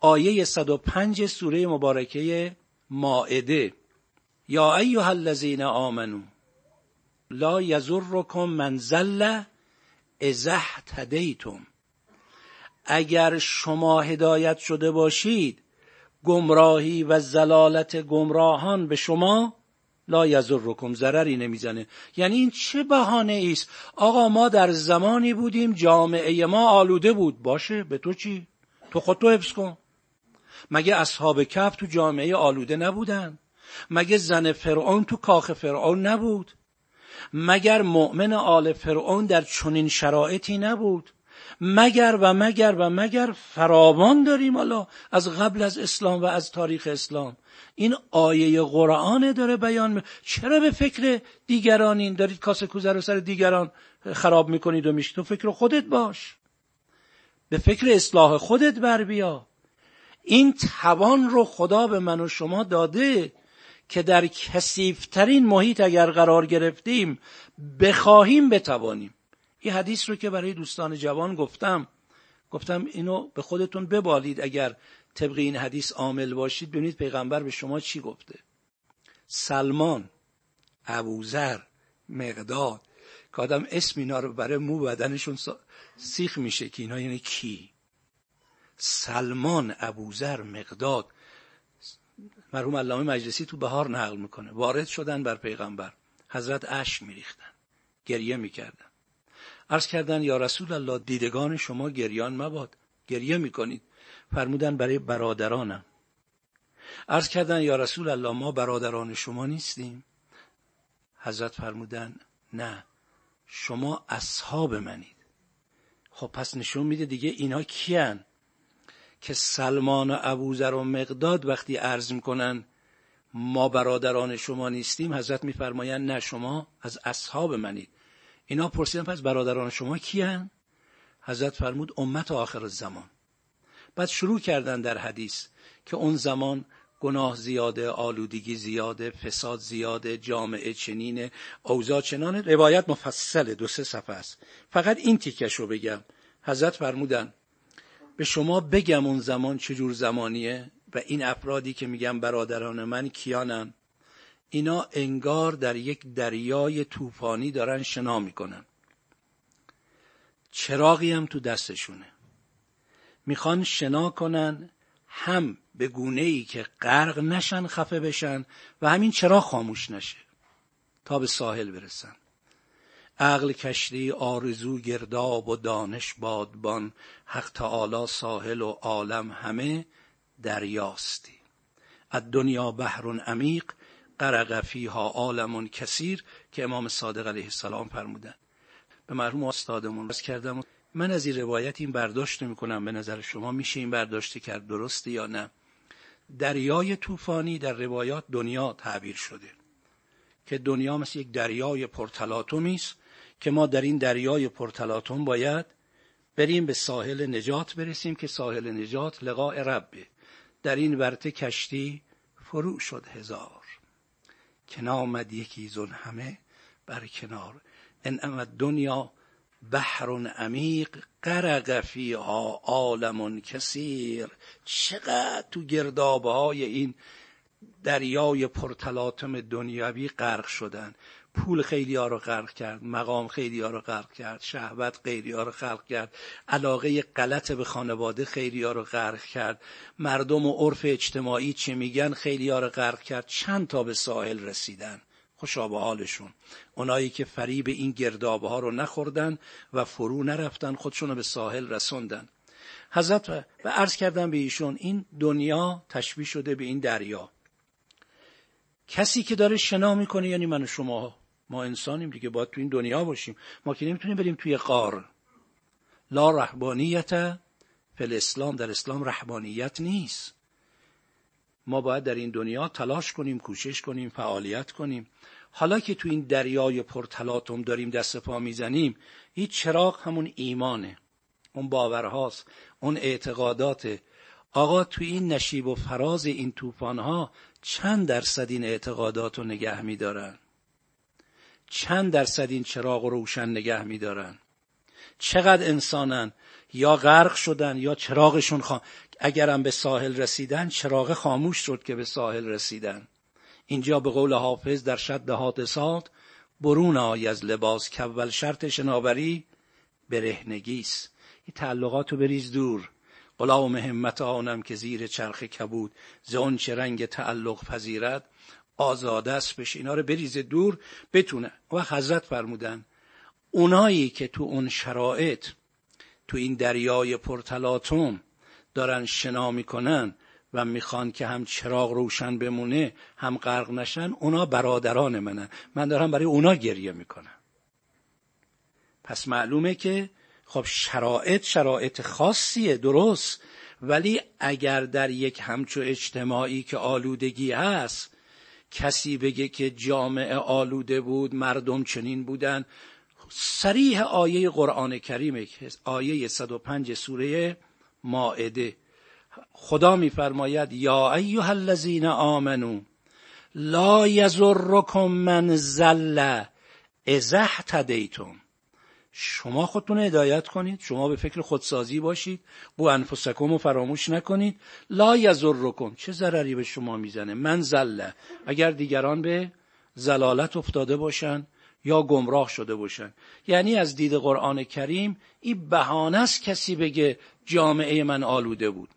آیه 105 سوره مبارکه مائده یا ایها الذین آمنو لا یضرکم من زل اذا اهتدیتم. اگر شما هدایت شده باشید گمراهی و زلالت گمراهان به شما لا یضرکم ضرری نمی‌زنه. یعنی این چه بهانه است؟ آقا ما در زمانی بودیم جامعه ما آلوده بود. باشه به تو چی؟ تو خود تو حفظ کن. مگه اصحاب کف تو جامعه آلوده نبودن؟ مگه زن فرعون تو کاخ فرعون نبود؟ مگر مؤمن آل فرعون در چنین شرایطی نبود؟ مگر و مگر و مگر فراوان داریم حالا از قبل از اسلام و از تاریخ اسلام. این آیه قرآن داره بیان می... چرا به فکر دیگرانین؟ دارید کاسه کوزه رو سر دیگران خراب می‌کنید و میشید؟ تو فکر خودت باش. به فکر اصلاح خودت بر بیا. این توان رو خدا به من و شما داده که در کسیفترین محیط اگر قرار گرفتیم بخواهیم بتوانیم. این حدیث رو که برای دوستان جوان گفتم گفتم اینو به خودتون ببالید اگر طبق این حدیث عامل باشید. ببینید پیغمبر به شما چی گفته؟ سلمان ابوذر مقداد که آدم اسم اینا رو برای مو بدنشون سیخ میشه که اینا یعنی کی؟ سلمان ابوذر مقداد مرحوم علامه مجلسی تو بهار نقل می‌کنه. وارد شدن بر پیغمبر. حضرت اش میریختن. گریه می‌کردن. عرض کردن یا رسول الله دیدگان شما گریان مباد. گریه می‌کنید. فرمودن برای برادرانم. عرض کردن یا رسول الله ما برادران شما نیستیم. حضرت فرمودن نه شما اصحاب منید. خب پس نشون میده دیگه اینا کیان؟ که سلمان و ابوذر و مقداد وقتی عرض می‌کنن ما برادران شما نیستیم حضرت میفرمایند نه شما از اصحاب منید. اینا پرسیدن پس برادران شما کیان حضرت فرمود امت آخر الزمان. بعد شروع کردن در حدیث که اون زمان گناه زیاده آلودگی زیاده فساد زیاده جامعه چنینه اوضاع چنانه. روایت مفصله دو سه صفحه است. فقط این تیکش رو بگم. حضرت فرمودن به شما بگم اون زمان چجور زمانیه و این افرادی که میگم برادران من کیانن. اینا انگار در یک دریای طوفانی دارن شنا می‌کنن. چراغی هم تو دستشونه. می‌خوان شنا کنن هم به گونه ای که غرق نشن خفه بشن و همین چراغ خاموش نشه تا به ساحل برسن. عقل کشتی آرزو گرداب و دانش بادبان حق تعالی ساحل و عالم همه دریاستی. از دنیا بحر عمیق غرق فیها عالم کثیر که امام صادق علیه السلام فرمودن. به مرحوم استادمون راست کردم من از این روایت این برداشت می‌کنم به نظر شما میشه این برداشت کرد درسته یا نه؟ دریای طوفانی در روایات دنیا تعبیر شده که دنیا مثل یک دریای پرتلاطمی است که ما در این دریای پرتلاطم باید بریم به ساحل نجات برسیم که ساحل نجات لقاء ربه در این ورته کشتی فرو شد هزار. که نامد یکی زن همه بر کنار. ان دنیا بحر عمیق غرق فیها عالم کثیر. چقدر تو گردابه های این دریای پرتلاطم دنیاوی غرق شدن. پول خیلی ها رو غرق کرد مقام خیلی ها رو غرق کرد شهوت خیلی ها رو غرق کرد علاقه غلط به خانواده خیلی ها رو غرق کرد مردم و عرف اجتماعی چه میگن خیلی ها رو غرق کرد چند تا به ساحل رسیدن. خوشا به حالشون. اونایی که فریب این گردابه ها رو نخوردن و فرو نرفتن خودشون رو به ساحل رسوندن. حضرت و عرض کردم به ایشون این دنیا تشبیه شده به این دریا. کسی که داره شنا می‌کنه یعنی من و شما. ما انسانیم دیگه باید تو این دنیا باشیم. ما که نمی‌تونیم بریم توی قار لا رحبانیت فل اسلام در اسلام رحبانیت نیست. ما باید در این دنیا تلاش کنیم کوشش کنیم فعالیت کنیم. حالا که تو این دریای پرتلاطم داریم دست پا می‌زنیم این چراغ همون ایمانه. اون باورهاست اون اعتقادات آقا تو این نشیب و فراز این طوفانها چند درصد این اعتقادات رو نگه میدارن؟ چند درصد این چراغ روشن نگه میدارن؟ چقدر انسانن؟ یا غرق شدن یا چراغشون خام اگرم به ساحل رسیدن چراغ خاموش شد که به ساحل رسیدن. اینجا به قول حافظ در شد حادثات برون آی از لباس که اول شرط شناوری برهنگیست این تعلقات رو بریز دور. غلام همت آنم که زیر چرخ کبود زون چه رنگ تعلق پذیرد آزاده است بشه. اینا رو بریز دور بتونه. و حضرت فرمودن اونایی که تو اون شرایط تو این دریای پرتلاتوم دارن شنا می‌کنن و می‌خوان که هم چراغ روشن بمونه هم غرق نشن اونا برادران منن. من دارم برای اونا گریه می‌کنم. پس معلومه که خب شرایط شرایط خاصیه درست. ولی اگر در یک همچو اجتماعی که آلودگی هست کسی بگه که جامعه آلوده بود مردم چنین بودن. سریح آیه قرآن کریمه آیه 105 سوره ماعده. خدا میفرماید یا ایها الذین آمنو لا یزرکم من زل اذا اهتدیتم. شما خودتون هدایت کنید شما به فکر خودسازی باشید بو انفسکم رو فراموش نکنید. لا یزرکم چه ضرری به شما می‌زنه؟ من زله اگر دیگران به زلالت افتاده باشن یا گمراه شده باشن. یعنی از دید قرآن کریم این بهانه است کسی بگه جامعه من آلوده بود.